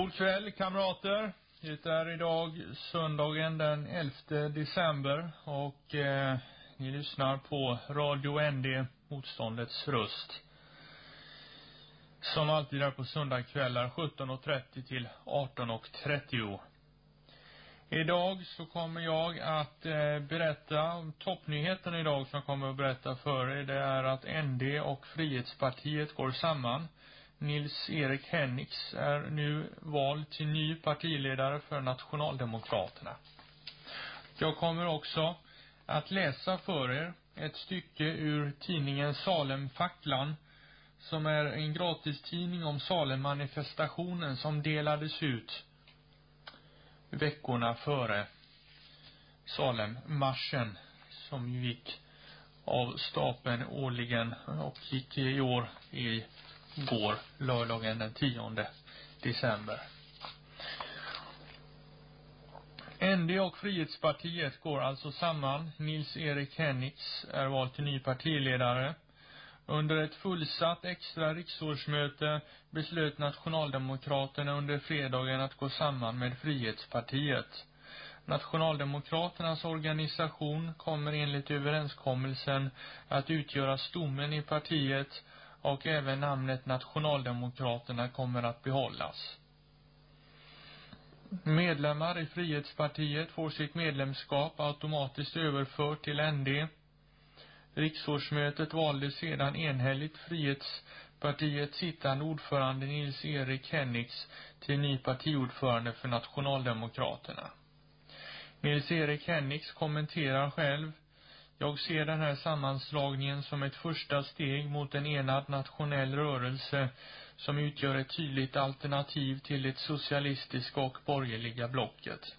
God kväll kamrater. Det är idag söndagen den 11 december och eh, ni lyssnar på Radio ND, motståndets röst. Som alltid är på söndagkvällar 17.30 till 18.30. Idag så kommer jag att eh, berätta om toppnyheten idag som jag kommer att berätta för er. Det är att ND och Frihetspartiet går samman. Nils-Erik Hennix är nu vald till ny partiledare för Nationaldemokraterna. Jag kommer också att läsa för er ett stycke ur tidningen Salemfacklan som är en gratistidning om Salem-manifestationen som delades ut veckorna före Salem-marschen som gick av stapeln årligen och gick i år i går, lördagen den 10 december. ND och Frihetspartiet går alltså samman. Nils-Erik Hennix är vald till ny partiledare. Under ett fullsatt extra riksårsmöte beslöt Nationaldemokraterna under fredagen att gå samman med Frihetspartiet. Nationaldemokraternas organisation kommer enligt överenskommelsen att utgöra stommen i partiet och även namnet Nationaldemokraterna kommer att behållas. Medlemmar i Frihetspartiet får sitt medlemskap automatiskt överfört till ND. Riksårsmötet valde sedan enhälligt Frihetspartiets sittande ordförande Nils-Erik Hennix till ny partiordförande för Nationaldemokraterna. Nils-Erik Hennix kommenterar själv jag ser den här sammanslagningen som ett första steg mot en enad nationell rörelse som utgör ett tydligt alternativ till det socialistiska och borgerliga blocket.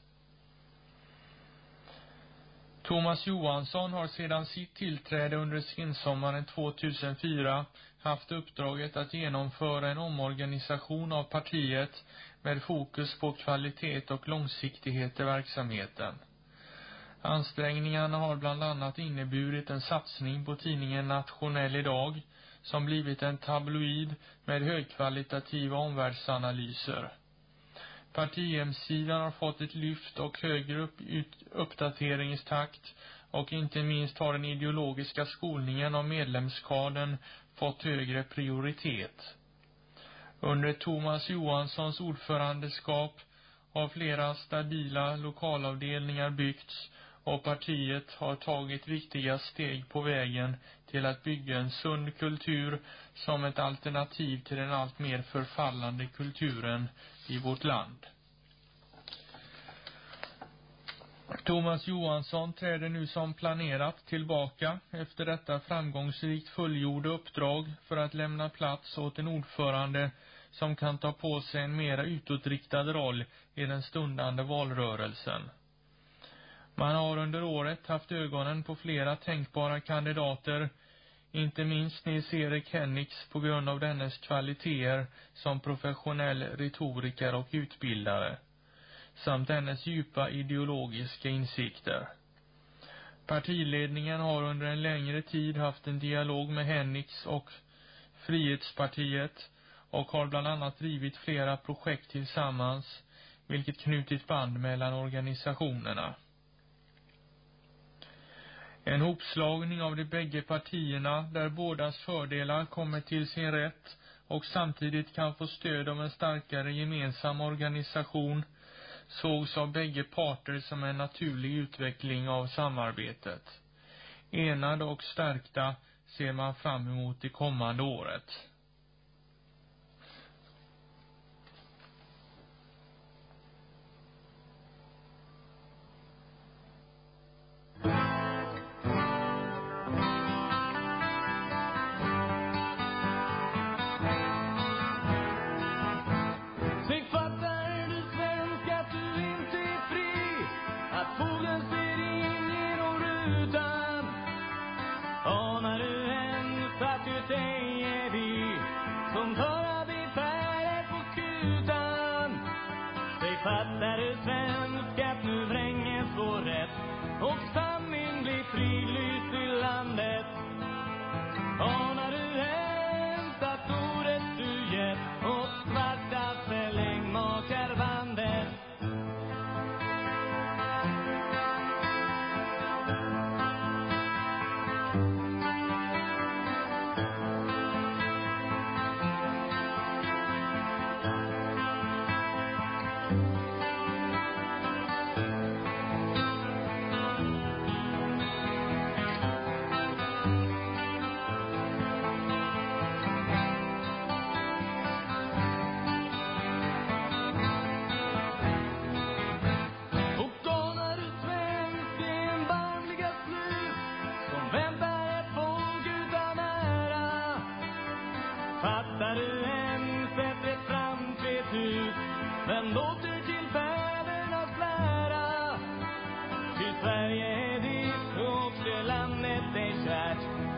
Thomas Johansson har sedan sitt tillträde under sensommaren 2004 haft uppdraget att genomföra en omorganisation av partiet med fokus på kvalitet och långsiktighet i verksamheten. Ansträngningarna har bland annat inneburit en satsning på tidningen Nationell idag, som blivit en tabloid med högkvalitativa omvärldsanalyser. Partihemsidan har fått ett lyft och högre upp, ut, uppdateringstakt och inte minst har den ideologiska skolningen av medlemskaden fått högre prioritet. Under Thomas Johanssons ordförandeskap har flera stabila lokalavdelningar byggts och partiet har tagit viktiga steg på vägen till att bygga en sund kultur som ett alternativ till den allt mer förfallande kulturen i vårt land. Thomas Johansson träder nu som planerat tillbaka efter detta framgångsrikt fullgjorda uppdrag för att lämna plats åt en ordförande som kan ta på sig en mera utåtriktad roll i den stundande valrörelsen. Man har under året haft ögonen på flera tänkbara kandidater, inte minst Nils-Erik Hennix på grund av dennes kvaliteter som professionell retoriker och utbildare, samt dennes djupa ideologiska insikter. Partiledningen har under en längre tid haft en dialog med Hennix och Frihetspartiet och har bland annat drivit flera projekt tillsammans, vilket knutit band mellan organisationerna. En hopslagning av de bägge partierna där bådas fördelar kommer till sin rätt och samtidigt kan få stöd av en starkare gemensam organisation sågs av bägge parter som en naturlig utveckling av samarbetet. Enade och stärkta ser man fram emot det kommande året.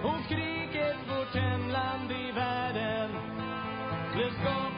Och kriget vårt hemland i världen blev skapat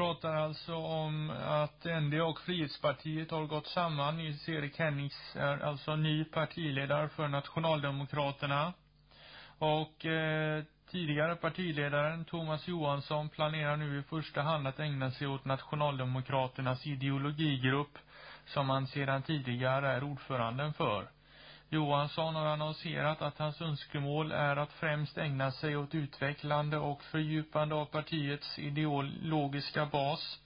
pratar alltså om att ND och Frihetspartiet har gått samman. Nils-Erik Hennings är alltså ny partiledare för Nationaldemokraterna. Och eh, tidigare partiledaren Thomas Johansson planerar nu i första hand att ägna sig åt Nationaldemokraternas ideologigrupp som han sedan tidigare är ordföranden för. Johansson har annonserat att hans önskemål är att främst ägna sig åt utvecklande och fördjupande av partiets ideologiska bas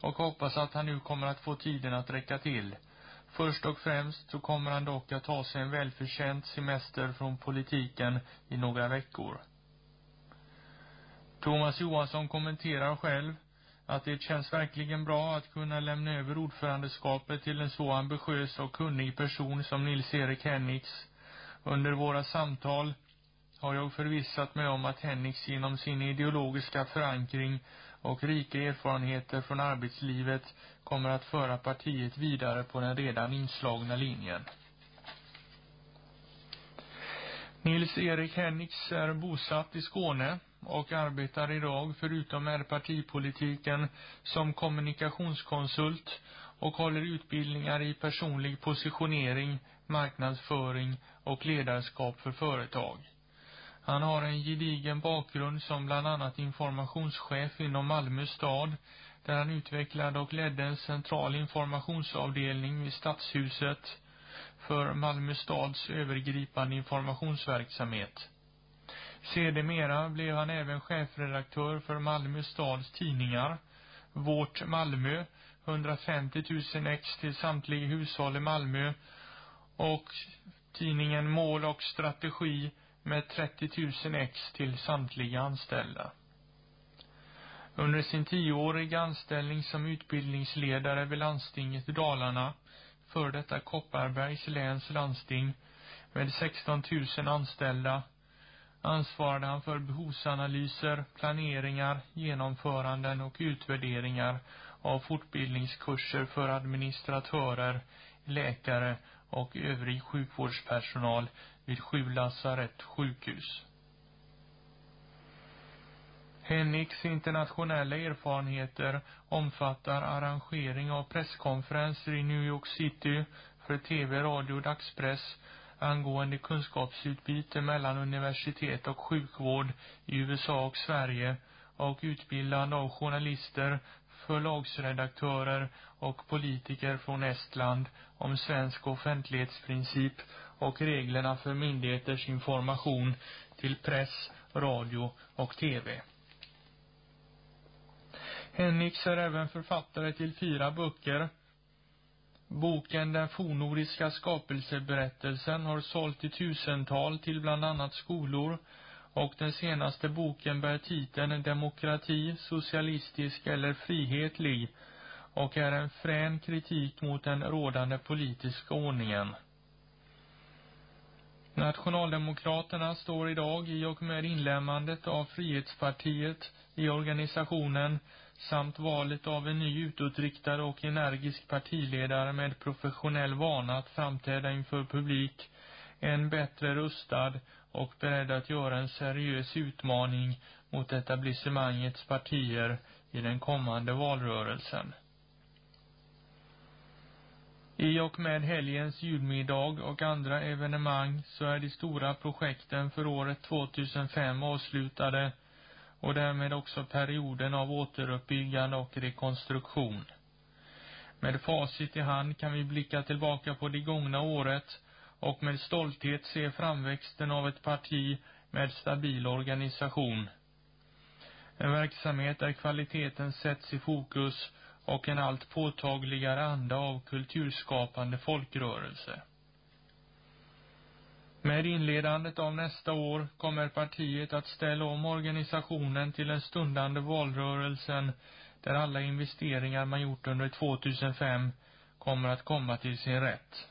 och hoppas att han nu kommer att få tiden att räcka till. Först och främst så kommer han dock att ta sig en välförtjänt semester från politiken i några veckor. Thomas Johansson kommenterar själv att det känns verkligen bra att kunna lämna över ordförandeskapet till en så ambitiös och kunnig person som Nils-Erik Hennix. Under våra samtal har jag förvissat mig om att Hennix genom sin ideologiska förankring och rika erfarenheter från arbetslivet kommer att föra partiet vidare på den redan inslagna linjen. Nils-Erik Hennix är bosatt i Skåne och arbetar idag, förutom med partipolitiken, som kommunikationskonsult och håller utbildningar i personlig positionering, marknadsföring och ledarskap för företag. Han har en gedigen bakgrund som bland annat informationschef inom Malmö stad, där han utvecklade och ledde en central informationsavdelning vid Stadshuset för Malmö stads övergripande informationsverksamhet. Sedermera blev han även chefredaktör för Malmö stads tidningar, Vårt Malmö, 150 000 ex till samtliga hushåll i Malmö och tidningen Mål och strategi med 30 000 ex till samtliga anställda. Under sin tioåriga anställning som utbildningsledare vid landstinget i Dalarna, för detta Kopparbergs läns landsting, med 16 000 anställda, ansvarade han för behovsanalyser, planeringar, genomföranden och utvärderingar av fortbildningskurser för administratörer, läkare och övrig sjukvårdspersonal vid sju lasarett sjukhus. Henniks internationella erfarenheter omfattar arrangering av presskonferenser i New York City för TV, radio och dagspress angående kunskapsutbyte mellan universitet och sjukvård i USA och Sverige och utbildande av journalister, förlagsredaktörer och politiker från Estland om svensk offentlighetsprincip och reglerna för myndigheters information till press, radio och TV. Henriks är även författare till fyra böcker. Boken Den fornordiska skapelseberättelsen har sålt i tusental till bland annat skolor och den senaste boken bär titeln Demokrati, socialistisk eller frihetlig och är en frän kritik mot den rådande politiska ordningen. Nationaldemokraterna står idag i och med inlämmandet av Frihetspartiet i organisationen samt valet av en ny utåtriktad och energisk partiledare med professionell vana att framträda inför publik än bättre rustad och beredd att göra en seriös utmaning mot etablissemangets partier i den kommande valrörelsen. I och med helgens julmiddag och andra evenemang så är de stora projekten för året 2005 avslutade och därmed också perioden av återuppbyggande och rekonstruktion. Med facit i hand kan vi blicka tillbaka på det gångna året och med stolthet se framväxten av ett parti med stabil organisation. En verksamhet där kvaliteten sätts i fokus och en allt påtagligare anda av kulturskapande folkrörelse. Med inledandet av nästa år kommer partiet att ställa om organisationen till den stundande valrörelsen där alla investeringar man gjort under 2005 kommer att komma till sin rätt.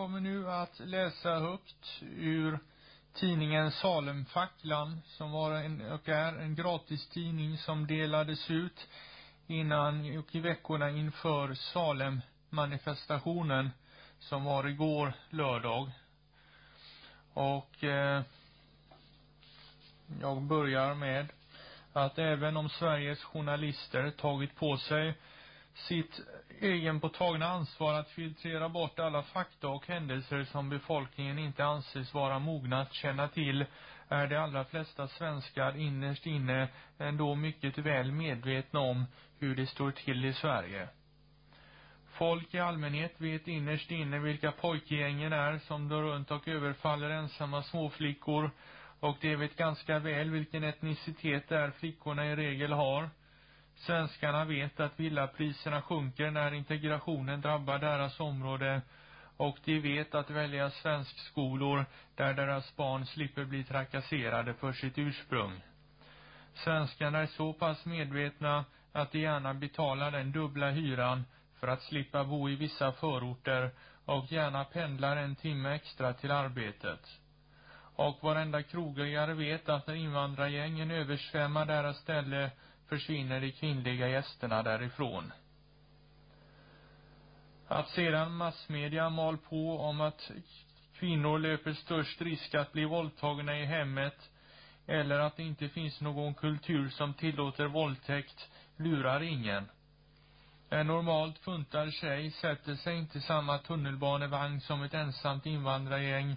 Kommer nu att läsa högt ur tidningen Salemfacklan som var en, och är en gratistidning som delades ut innan och i veckorna inför Salem-manifestationen som var igår lördag. Och eh, jag börjar med att även om Sveriges journalister tagit på sig sitt egenpåtagna ansvar att filtrera bort alla fakta och händelser som befolkningen inte anses vara mogna att känna till är de allra flesta svenskar innerst inne ändå mycket väl medvetna om hur det står till i Sverige. Folk i allmänhet vet innerst inne vilka pojkgängen är som drar runt och överfaller ensamma småflickor och de vet ganska väl vilken etnicitet det är flickorna i regel har. Svenskarna vet att villapriserna sjunker när integrationen drabbar deras område och de vet att välja svenskskolor där deras barn slipper bli trakasserade för sitt ursprung. Svenskarna är så pass medvetna att de gärna betalar den dubbla hyran för att slippa bo i vissa förorter och gärna pendlar en timme extra till arbetet. Och varenda krogägare vet att när invandrargängen översvämmar deras ställe försvinner de kvinnliga gästerna därifrån. Att sedan massmedia mal på om att kvinnor löper störst risk att bli våldtagna i hemmet eller att det inte finns någon kultur som tillåter våldtäkt lurar ingen. En normalt funtad tjej sätter sig inte samma tunnelbanevagn som ett ensamt invandrargäng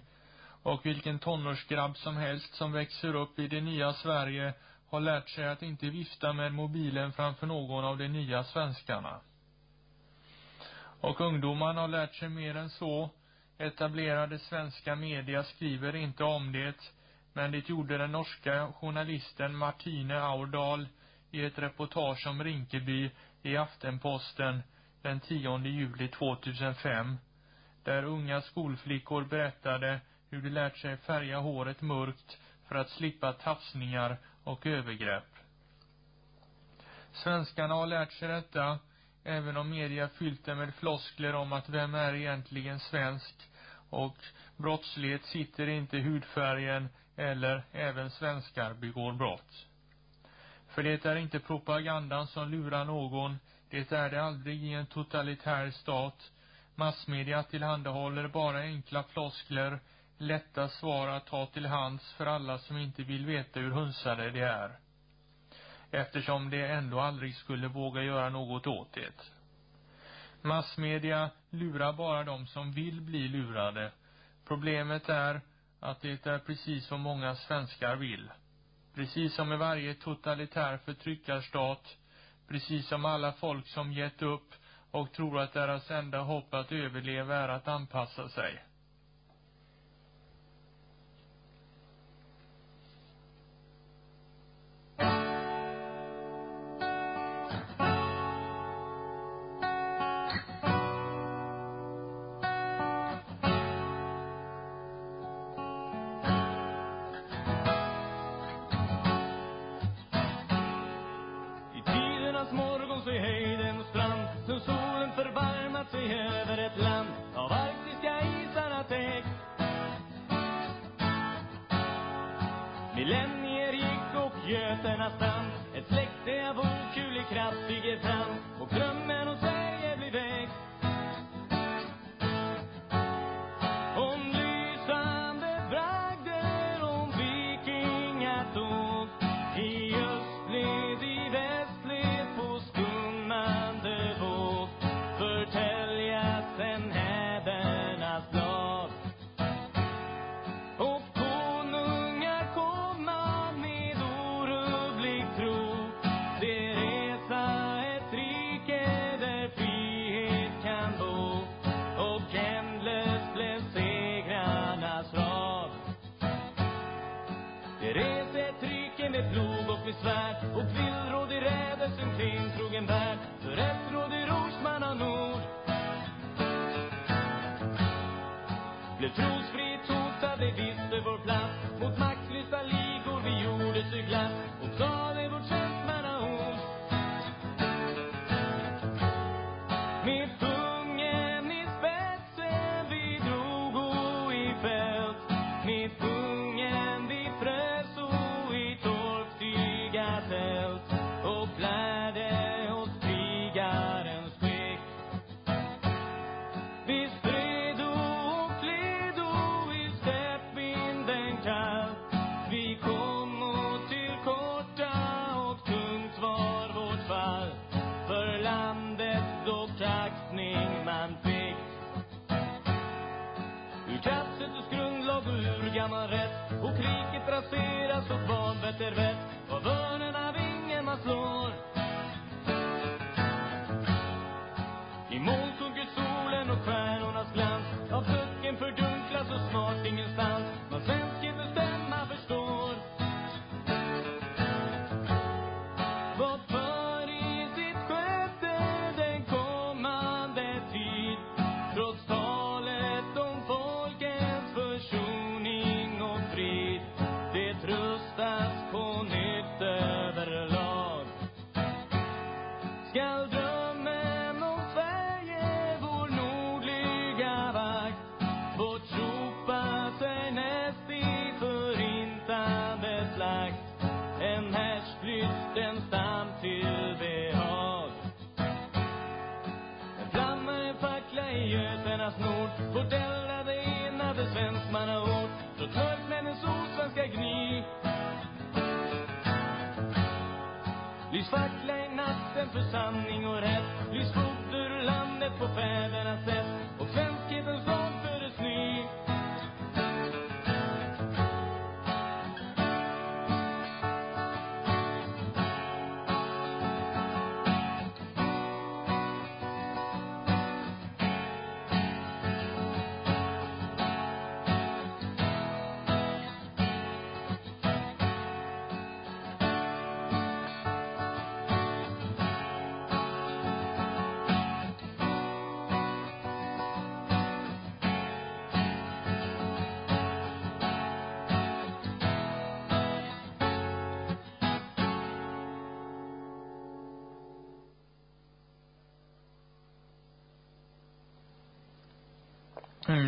och vilken tonårsgrabb som helst som växer upp i det nya Sverige har lärt sig att inte vifta med mobilen framför någon av de nya svenskarna. Och ungdomarna har lärt sig mer än så. Etablerade svenska media skriver inte om det, men det gjorde den norska journalisten Martine Aurdal i ett reportage om Rinkeby i Aftenposten den 10 juli 2005, där unga skolflickor berättade hur de lärt sig färga håret mörkt för att slippa tafsningar och övergrepp. Svenskarna har lärt sig detta, även om media fyllt det med floskler om att vem är egentligen svensk och brottslighet sitter inte i hudfärgen eller även svenskar begår brott. För det är inte propagandan som lurar någon, det är det aldrig i en totalitär stat. Massmedia tillhandahåller bara enkla floskler lätta svar att ta till hands för alla som inte vill veta hur hunsade de är. Eftersom de ändå aldrig skulle våga göra något åt det. Massmedia lurar bara de som vill bli lurade. Problemet är att det är precis vad många svenskar vill. Precis som i varje totalitär förtryckarstat, precis som alla folk som gett upp och tror att deras enda hopp att överleva är att anpassa sig.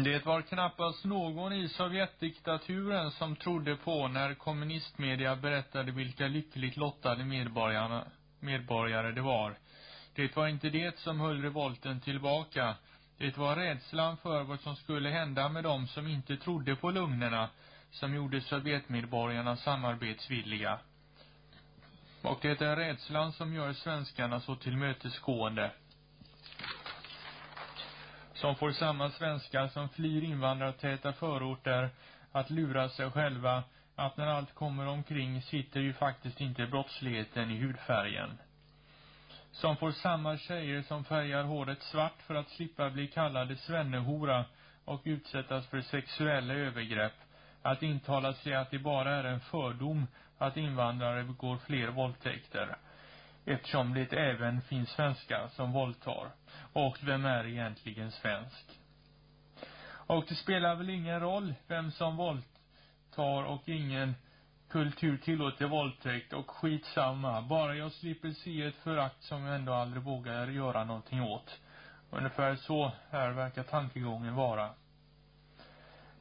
Det var knappast någon i Sovjetdiktaturen som trodde på när kommunistmedia berättade vilka lyckligt lottade medborgarna, medborgare det var. Det var inte det som höll revolten tillbaka. Det var rädslan för vad som skulle hända med dem som inte trodde på lugnerna som gjorde Sovjetmedborgarna samarbetsvilliga. Och det är rädslan som gör svenskarna så tillmötesgående som får samma svenskar som flyr invandrartäta förorter att lura sig själva att när allt kommer omkring sitter ju faktiskt inte brottsligheten i hudfärgen. Som får samma tjejer som färgar håret svart för att slippa bli kallade svennehora och utsättas för sexuella övergrepp att intala sig att det bara är en fördom att invandrare begår fler våldtäkter eftersom det även finns svenskar som våldtar. Och vem är egentligen svensk? Och det spelar väl ingen roll vem som våldtar och ingen kultur tillåter våldtäkt och skitsamma. Bara jag slipper se ett förakt som jag ändå aldrig vågar göra någonting åt. Ungefär så här verkar tankegången vara.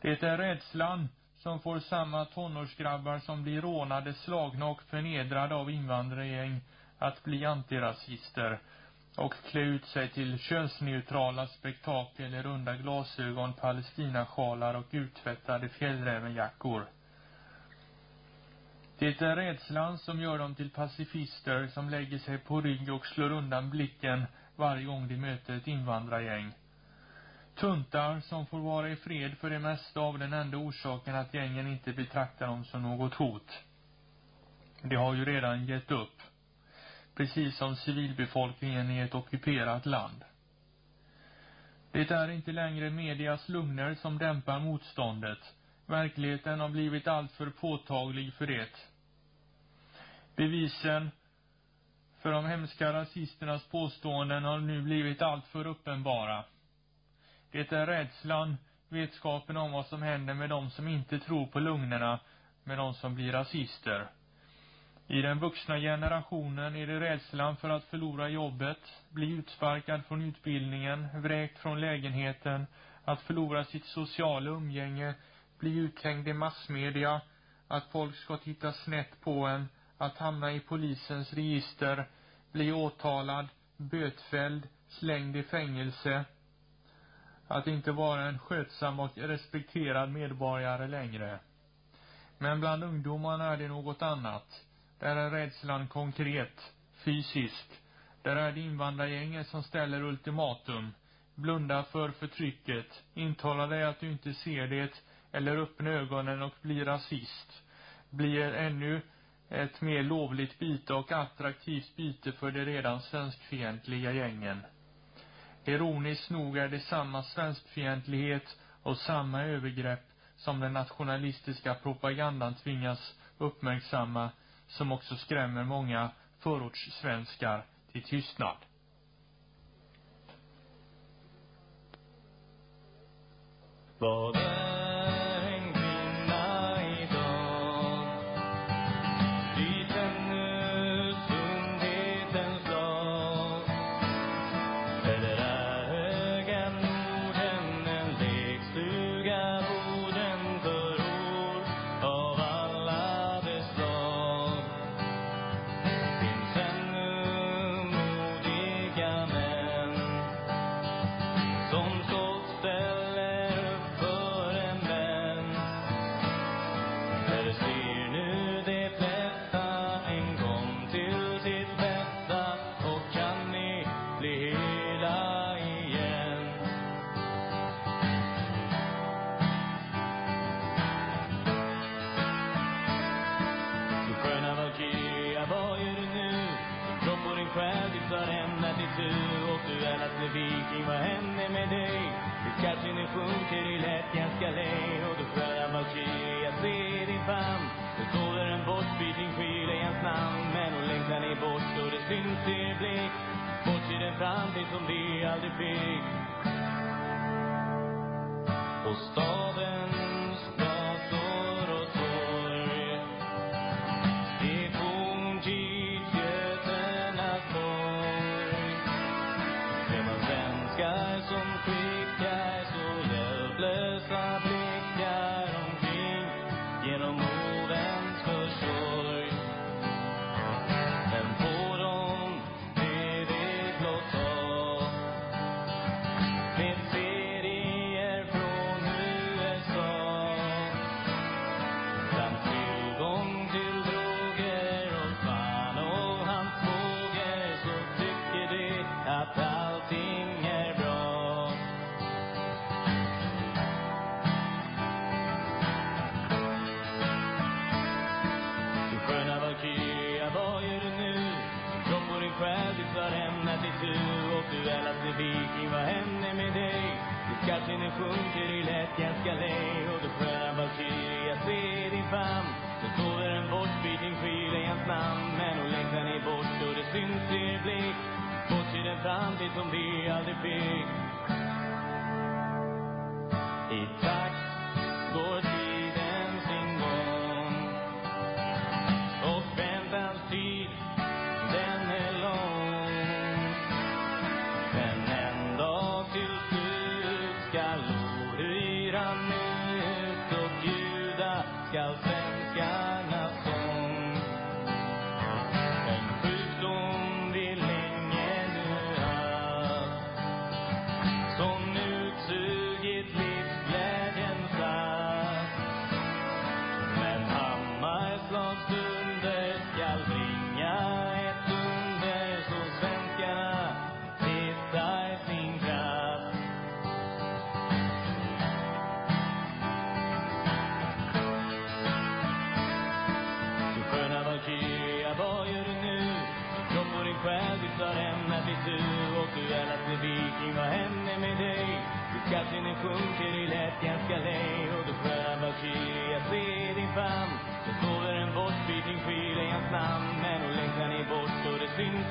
Det är rädslan som får samma tonårsgrabbar som blir rånade, slagna och förnedrade av invandrargäng att bli antirasister och klä ut sig till könsneutrala spektakel i runda glasögon, palestinasjalar och uttvättade fjällrävenjackor. Det är rädslan som gör dem till pacifister som lägger sig på rygg och slår undan blicken varje gång de möter ett invandrargäng. Tuntar som får vara i fred för det mesta av den enda orsaken att gängen inte betraktar dem som något hot. De har ju redan gett upp precis som civilbefolkningen i ett ockuperat land. Det är inte längre medias lugner som dämpar motståndet. Verkligheten har blivit alltför påtaglig för det. Bevisen för de hemska rasisternas påståenden har nu blivit alltför uppenbara. Det är rädslan, vetskapen om vad som händer med de som inte tror på lugnerna, med de som blir rasister. I den vuxna generationen är det rädslan för att förlora jobbet, bli utsparkad från utbildningen, vräkt från lägenheten, att förlora sitt sociala umgänge, bli uthängd i massmedia, att folk ska titta snett på en, att hamna i polisens register, bli åtalad, bötfälld, slängd i fängelse, att inte vara en skötsam och respekterad medborgare längre. Men bland ungdomarna är det något annat. Där är rädslan konkret, fysisk. Där är det invandrargänget som ställer ultimatum. Blunda för förtrycket, intala dig att du inte ser det, eller öppna ögonen och bli rasist. Blir ännu ett mer lovligt byte och attraktivt byte för de redan svenskfientliga gängen. Ironiskt nog är det samma svenskfientlighet och samma övergrepp som den nationalistiska propagandan tvingas uppmärksamma som också skrämmer många förortssvenskar till tystnad. Vad sjunker i lätt ganska lej och du sköna jag ser din famn. Så står en bortbyting skyr i hans namn, men hon längtar ni bort och det syns i er blick. Bort till den framtid som vi aldrig fick. I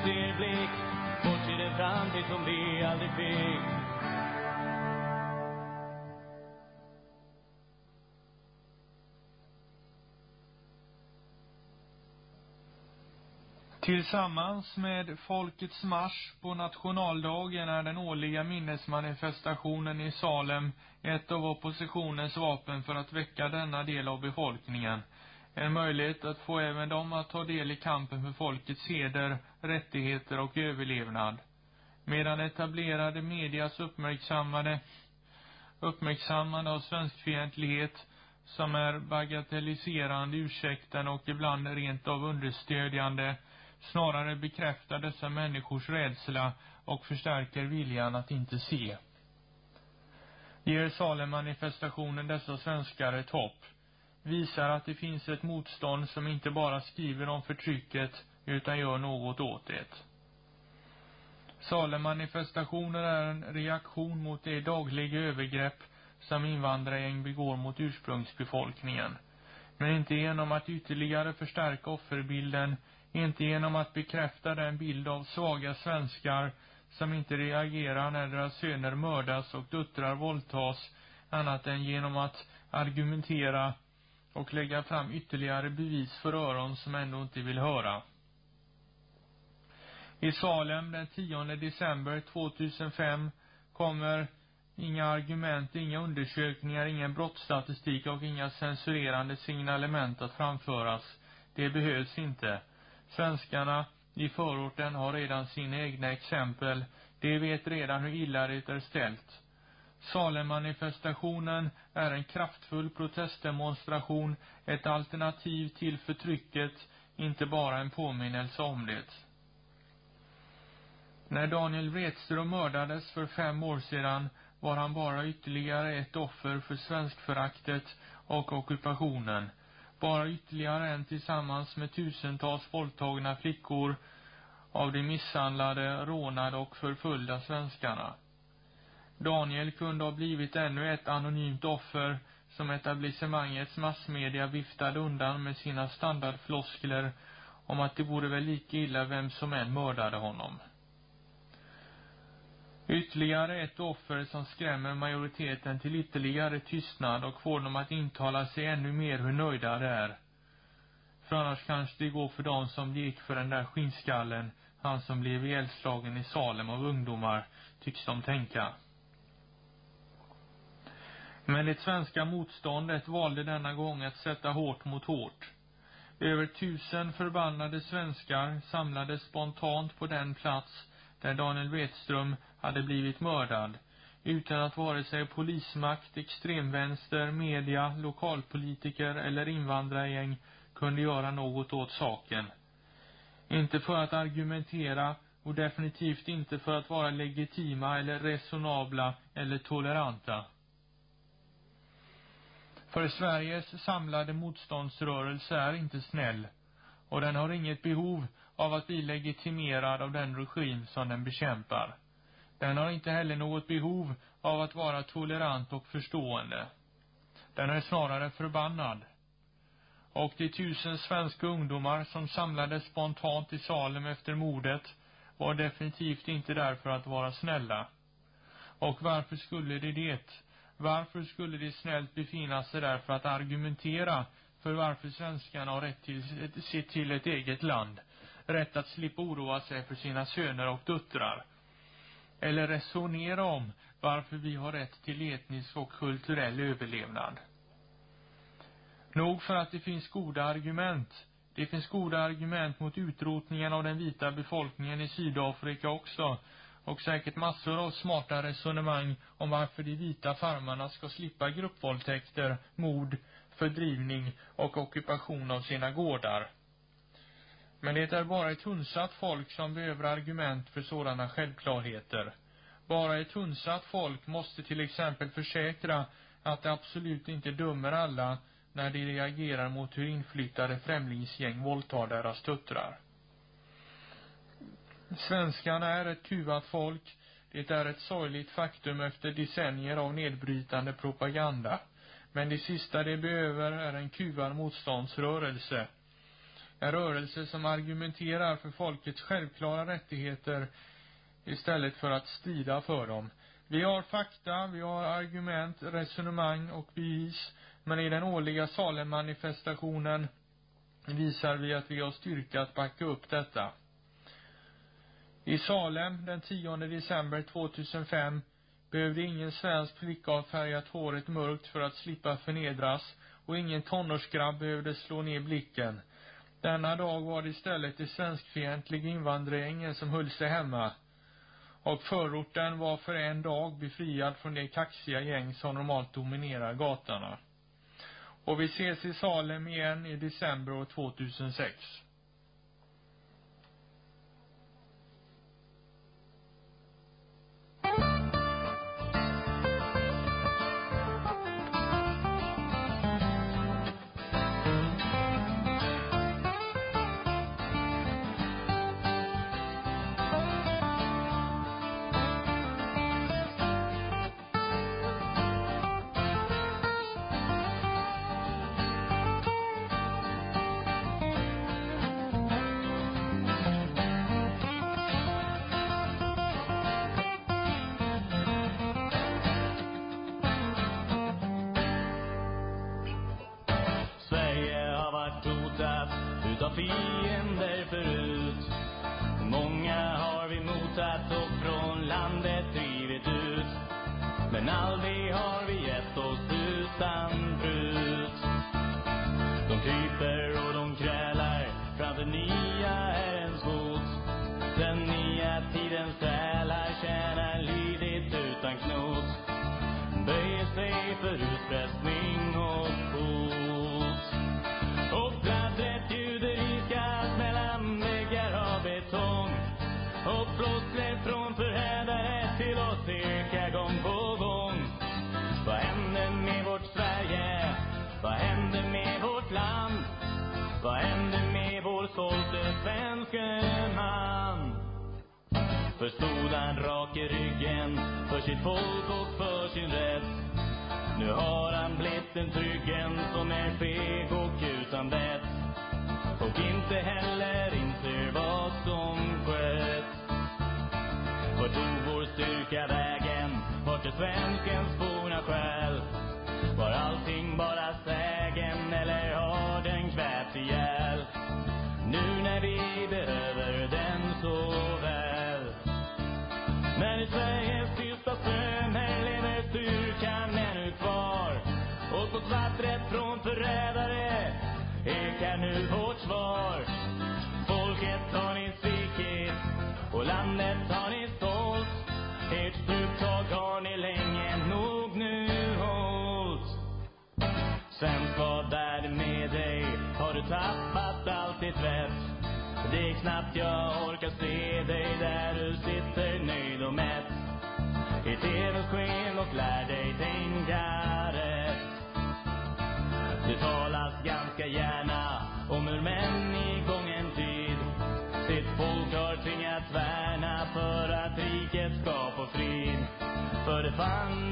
segt Bort till den framtid som vi aldrig fick Tillsammans med Folkets marsch på nationaldagen är den årliga minnesmanifestationen i Salem ett av oppositionens vapen för att väcka denna del av befolkningen. En möjlighet att få även dem att ta del i kampen för folkets heder, rättigheter och överlevnad. Medan etablerade medias uppmärksammade uppmärksammande av svenskfientlighet som är bagatelliserande, ursäktande och ibland rent av understödjande snarare bekräftar dessa människors rädsla och förstärker viljan att inte se. Ger Salem-manifestationen dessa svenskar ett hopp, visar att det finns ett motstånd som inte bara skriver om förtrycket utan gör något åt det. Salemmanifestationer är en reaktion mot de dagliga övergrepp som invandrargäng begår mot ursprungsbefolkningen. Men inte genom att ytterligare förstärka offerbilden inte genom att bekräfta den bild av svaga svenskar som inte reagerar när deras söner mördas och döttrar våldtas, annat än genom att argumentera och lägga fram ytterligare bevis för öron som ändå inte vill höra. I Salem den 10 december 2005 kommer inga argument, inga undersökningar, ingen brottsstatistik och inga censurerande signalement att framföras. Det behövs inte. Svenskarna i förorten har redan sina egna exempel. De vet redan hur illa det är ställt. Salemmanifestationen är en kraftfull protestdemonstration, ett alternativ till förtrycket, inte bara en påminnelse om det. När Daniel Wretström mördades för fem år sedan var han bara ytterligare ett offer för svenskföraktet och ockupationen bara ytterligare en tillsammans med tusentals våldtagna flickor av de misshandlade, rånade och förföljda svenskarna. Daniel kunde ha blivit ännu ett anonymt offer som etablissemangets massmedia viftade undan med sina standardfloskler om att det vore väl lika illa vem som än mördade honom. Ytterligare ett offer som skrämmer majoriteten till ytterligare tystnad och får dem att intala sig ännu mer hur nöjda de är. För annars kanske det går för dem som det gick för den där skinnskallen, han som blev ihjälslagen i Salem av ungdomar, tycks de tänka. Men det svenska motståndet valde denna gång att sätta hårt mot hårt. Över tusen förbannade svenskar samlades spontant på den plats där Daniel Wetström hade blivit mördad utan att vare sig polismakt, extremvänster, media, lokalpolitiker eller invandrargäng kunde göra något åt saken. Inte för att argumentera och definitivt inte för att vara legitima eller resonabla eller toleranta. För Sveriges samlade motståndsrörelse är inte snäll och den har inget behov av att bli legitimerad av den regim som den bekämpar. Den har inte heller något behov av att vara tolerant och förstående. Den är snarare förbannad. Och de tusen svenska ungdomar som samlades spontant i Salem efter mordet var definitivt inte där för att vara snälla. Och varför skulle de det? Varför skulle de snällt befinna sig där för att argumentera för varför svenskarna har rätt till, sitt till ett eget land? Rätt att slippa oroa sig för sina söner och döttrar? eller resonera om varför vi har rätt till etnisk och kulturell överlevnad. Nog för att det finns goda argument. Det finns goda argument mot utrotningen av den vita befolkningen i Sydafrika också. Och säkert massor av smarta resonemang om varför de vita farmarna ska slippa gruppvåldtäkter, mord, fördrivning och ockupation av sina gårdar. Men det är bara ett hundsatt folk som behöver argument för sådana självklarheter. Bara ett hundsatt folk måste till exempel försäkra att det absolut inte dömer alla när de reagerar mot hur inflyttade främlingsgäng våldtar deras tuttrar. Svenskarna är ett kuvat folk. Det är ett sorgligt faktum efter decennier av nedbrytande propaganda. Men det sista de behöver är en kuvad motståndsrörelse En rörelse som argumenterar för folkets självklara rättigheter istället för att strida för dem. Vi har fakta, vi har argument, resonemang och bevis, men i den årliga Salem-manifestationen visar vi att vi har styrka att backa upp detta. I Salem den 10 december 2005 behövde ingen svensk flicka ha färgat håret mörkt för att slippa förnedras och ingen tonårsgrabb behövde slå ner blicken. Denna dag var det istället de svenskfientliga invandringen som höll sig hemma. Och förorten var för en dag befriad från det kaxiga gäng som normalt dominerar gatorna. Och vi ses i Salem igen i december år 2006. Fiender förut. Många har vi motat vi behöver den så väl. Men i Sveriges tysta strömmar lever styrkan ännu kvar. Och på vattnet från förrädare ekar nu vårt svar. Folket har ni svikit och landet har ni sålt. Ert struptag har ni länge nog nu hållt. Svensk, vad är det med dig? Har du tappat knappt jag orkar se dig där du sitter nöjd och mätt. I TVns sken och lär dig tänka rätt. Det talas ganska gärna om hur män i gången tid sitt folk har tvingats värna för att riket ska få frid. För det fanns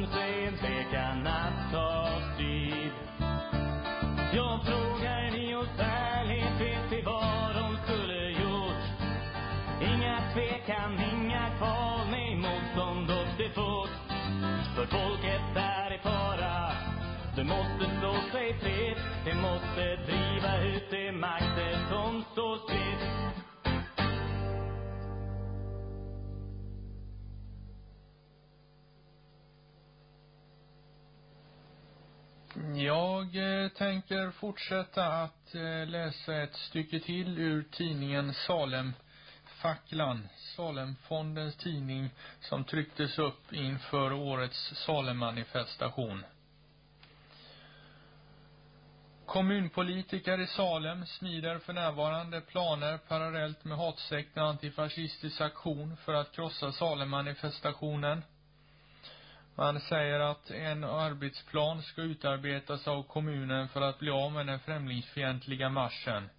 ut de som står stritt. Jag eh, tänker fortsätta att eh, läsa ett stycke till ur tidningen Salem Facklan, Salemfondens tidning som trycktes upp inför årets Salemmanifestation Kommunpolitiker i Salem smider för närvarande planer parallellt med hatsekten antifascistisk aktion för att krossa Salem-manifestationen. Man säger att en arbetsplan ska utarbetas av kommunen för att bli av med den främlingsfientliga marschen.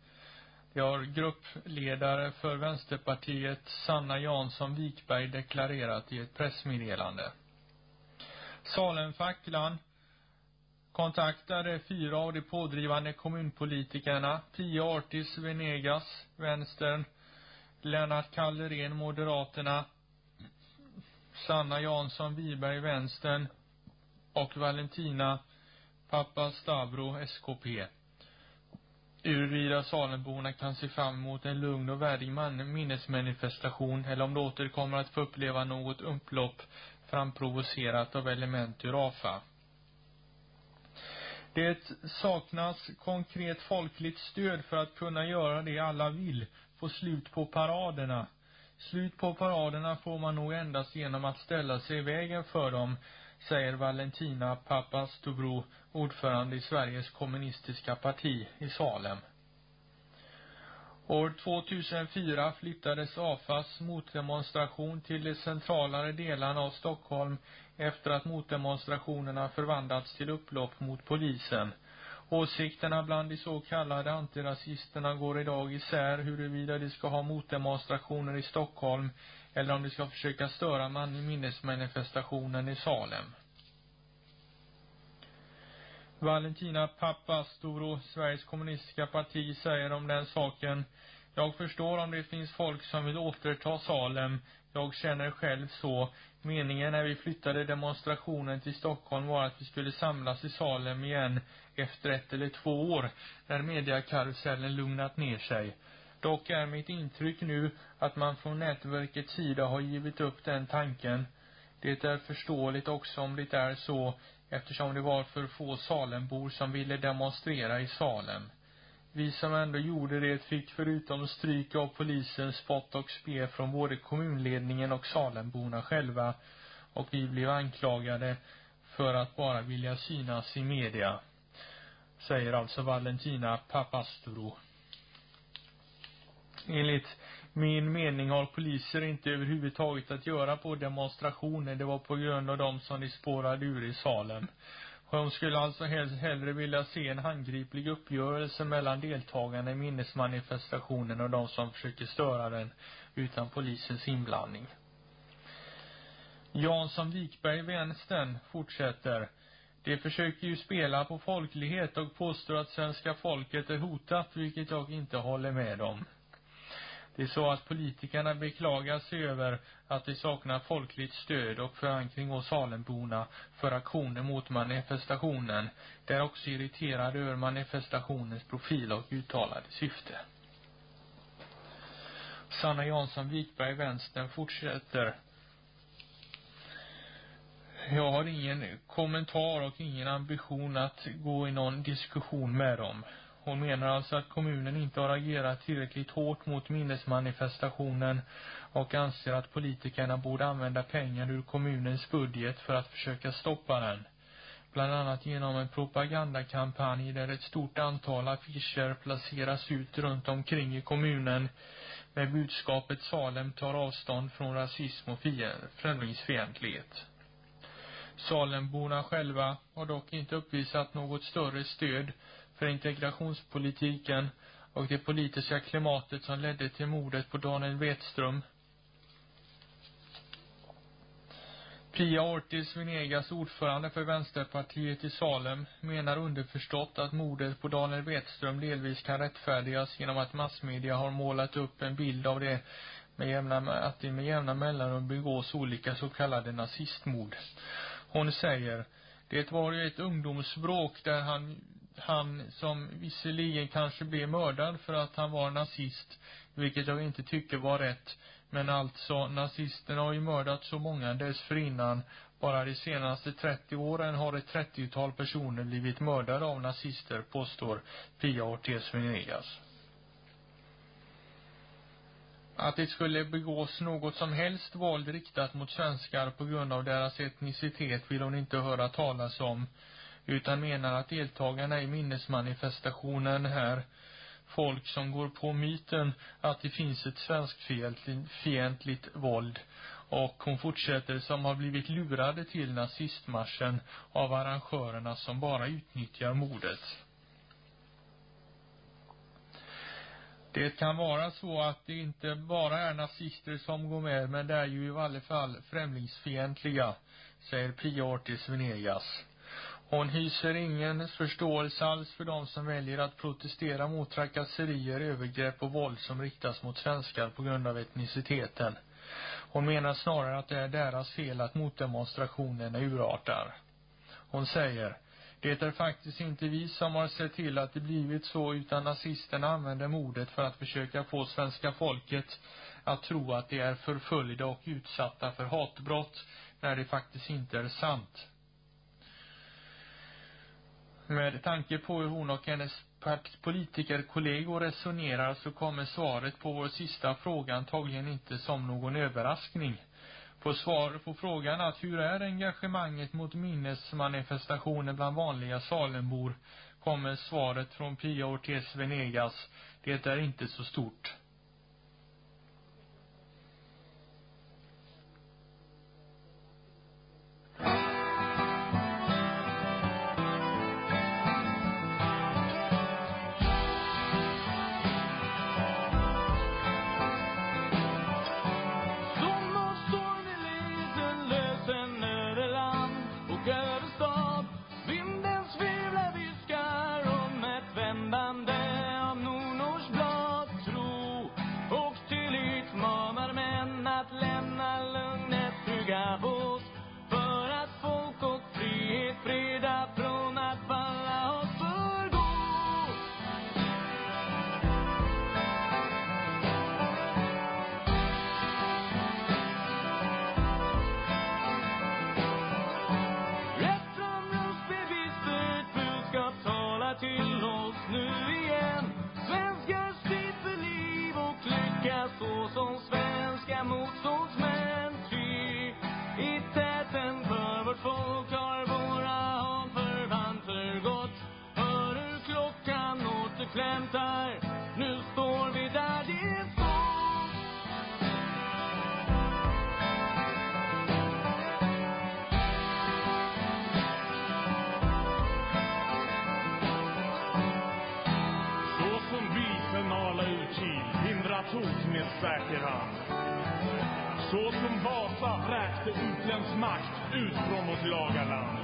Det har gruppledare för Vänsterpartiet Sanna Jansson Wikberg deklarerat i ett pressmeddelande. Salemfacklan kontaktade fyra av de pådrivande kommunpolitikerna, Pia Artis, Venegas, vänstern, Lennart Kallerén, Moderaterna, Sanna Jansson Wiberg, vänstern och Valentina Papastavro, SKP. Huruvida Salemborna kan se fram emot en lugn och värdig minnesmanifestation eller om de åter kommer att få uppleva något upplopp framprovocerat av element ur AFA. Det saknas konkret folkligt stöd för att kunna göra det alla vill, få slut på paraderna. Slut på paraderna får man nog endast genom att ställa sig i vägen för dem, säger Valentina Papastobro, ordförande i Sveriges kommunistiska parti i Salem. År 2004 flyttades AFAs motdemonstration till de centralare delarna av Stockholm efter att motdemonstrationerna förvandlats till upplopp mot polisen. Åsikterna bland de så kallade antirasisterna går idag isär huruvida de ska ha motdemonstrationer i Stockholm eller om de ska försöka störa man minnesmanifestationen i Salem. Valentina Papastoro, Sveriges kommunistiska parti, säger om den saken jag förstår om det finns folk som vill återta Salem. Jag känner själv så. Meningen när vi flyttade demonstrationen till Stockholm var att vi skulle samlas i Salem igen efter ett eller två år, när mediakarusellen lugnat ner sig. Dock är mitt intryck nu att man från nätverkets sida har givit upp den tanken. Det är förståeligt också om det är så, eftersom det var för få Salembor som ville demonstrera i Salem. Vi som ändå gjorde det fick förutom stryk av polisen spott och spe från både kommunledningen och Salemborna själva och vi blev anklagade för att bara vilja synas i media, säger alltså Valentina Papastoro. Enligt min mening har poliser inte överhuvudtaget att göra på demonstrationer. Det var på grund av dem som de spårade ur i salen hon skulle alltså helst hellre vilja se en handgriplig uppgörelse mellan deltagarna i minnesmanifestationen och de som försöker störa den utan polisens inblandning. Jansson Wikberg, vänstern, fortsätter. De försöker ju spela på folklighet och påstår att svenska folket är hotat, vilket jag inte håller med om. Det är så att politikerna beklagar sig över att de saknar folkligt stöd och förankring hos Salemborna för aktioner mot manifestationen. De är också irriterade över manifestationens profil och uttalade syfte. Sanna Jansson Wikberg, vänstern, fortsätter. Jag har ingen kommentar och ingen ambition att gå i någon diskussion med dem. Hon menar alltså att kommunen inte har agerat tillräckligt hårt mot minnesmanifestationen och anser att politikerna borde använda pengar ur kommunens budget för att försöka stoppa den. Bland annat genom en propagandakampanj där ett stort antal affischer placeras ut runt omkring i kommunen med budskapet Salem tar avstånd från rasism och främlingsfientlighet. Salemborna själva har dock inte uppvisat något större stöd för integrationspolitiken och det politiska klimatet som ledde till mordet på Daniel Wetström. Pia Ortiz Venegas, ordförande för Vänsterpartiet i Salem, menar underförstått att mordet på Daniel Wetström delvis kan rättfärdigas genom att massmedia har målat upp en bild av det med jämna, att det med jämna mellanrum begås olika så kallade nazistmord. Hon säger, det var ju ett ungdomsbråk där han han som visserligen kanske blev mördad för att han var nazist, vilket jag inte tycker var rätt. Men alltså, nazisterna har ju mördat så många dessförinnan. Bara de senaste 30 åren har ett 30-tal personer blivit mördade av nazister, påstår Pia Ortiz Venegas. Att det skulle begås något som helst våld riktat mot svenskar på grund av deras etnicitet vill hon inte höra talas om utan menar att deltagarna i minnesmanifestationen här folk som går på myten att det finns ett svenskfientligt våld och hon fortsätter som har blivit lurade till nazistmarschen av arrangörerna som bara utnyttjar mordet. Det kan vara så att det inte bara är nazister som går med, men det är ju i alla fall främlingsfientliga, säger Pia Ortiz Venegas. Hon hyser ingen förståelse alls för de som väljer att protestera mot trakasserier, övergrepp och våld som riktas mot svenskar på grund av etniciteten. Hon menar snarare att det är deras fel att motdemonstrationerna urartar. Hon säger, det är faktiskt inte vi som har sett till att det blivit så utan nazisterna använder mordet för att försöka få svenska folket att tro att de är förföljda och utsatta för hatbrott när det faktiskt inte är sant. Med tanke på hur hon och hennes politikerkollegor resonerar så kommer svaret på vår sista fråga antagligen inte som någon överraskning. På svar på frågan att hur är engagemanget mot minnesmanifestationer bland vanliga Salembor kommer svaret från Pia Ortiz Venegas. Det är inte så stort. till oss nu igen. sot med säker hand. Så som Vasa vräkte utländsk makt ut från vårt lagarland.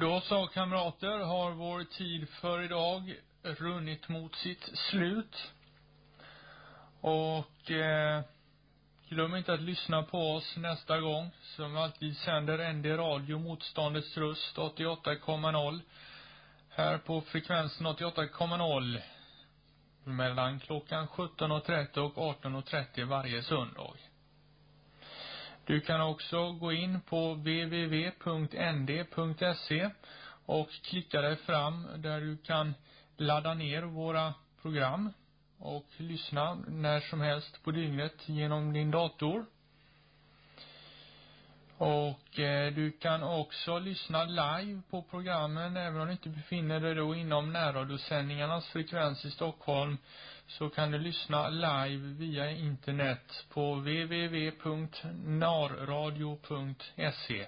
Då så kamrater har vår tid för idag runnit mot sitt slut. Och eh, glöm inte att lyssna på oss nästa gång som alltid sänder ND Radio Motståndets röst 88,0 här på frekvensen 88,0 mellan klockan 17.30 och 18.30 varje söndag. Du kan också gå in på www.nd.se och klicka dig fram där du kan ladda ner våra program och lyssna när som helst på dygnet genom din dator. Och eh, du kan också lyssna live på programmen även om du inte befinner dig då inom närradiosändningarnas frekvens i Stockholm så kan du lyssna live via internet på www.narradio.se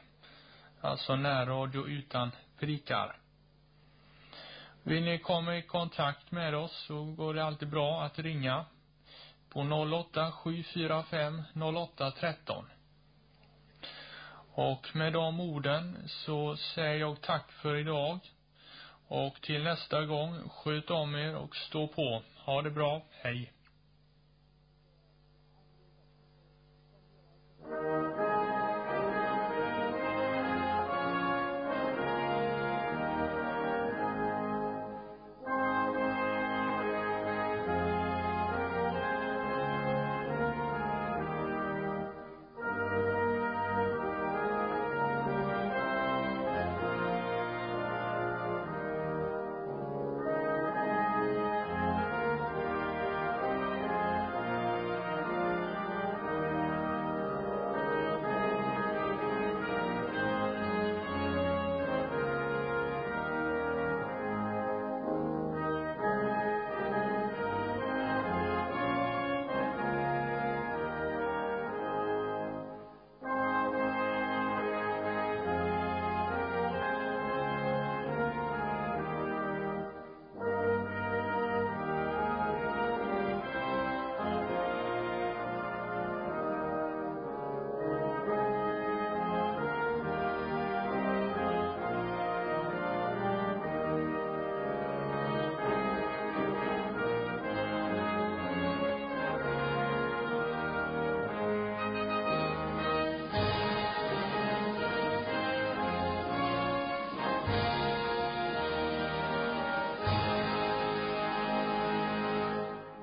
Alltså närradio utan prickar. Vill ni komma i kontakt med oss så går det alltid bra att ringa på 08 745 08 13. Och med de orden så säger jag tack för idag. Och till nästa gång, sköt om er och stå på. Ha det bra. Hej.